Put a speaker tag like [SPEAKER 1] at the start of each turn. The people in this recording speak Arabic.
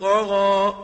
[SPEAKER 1] طغى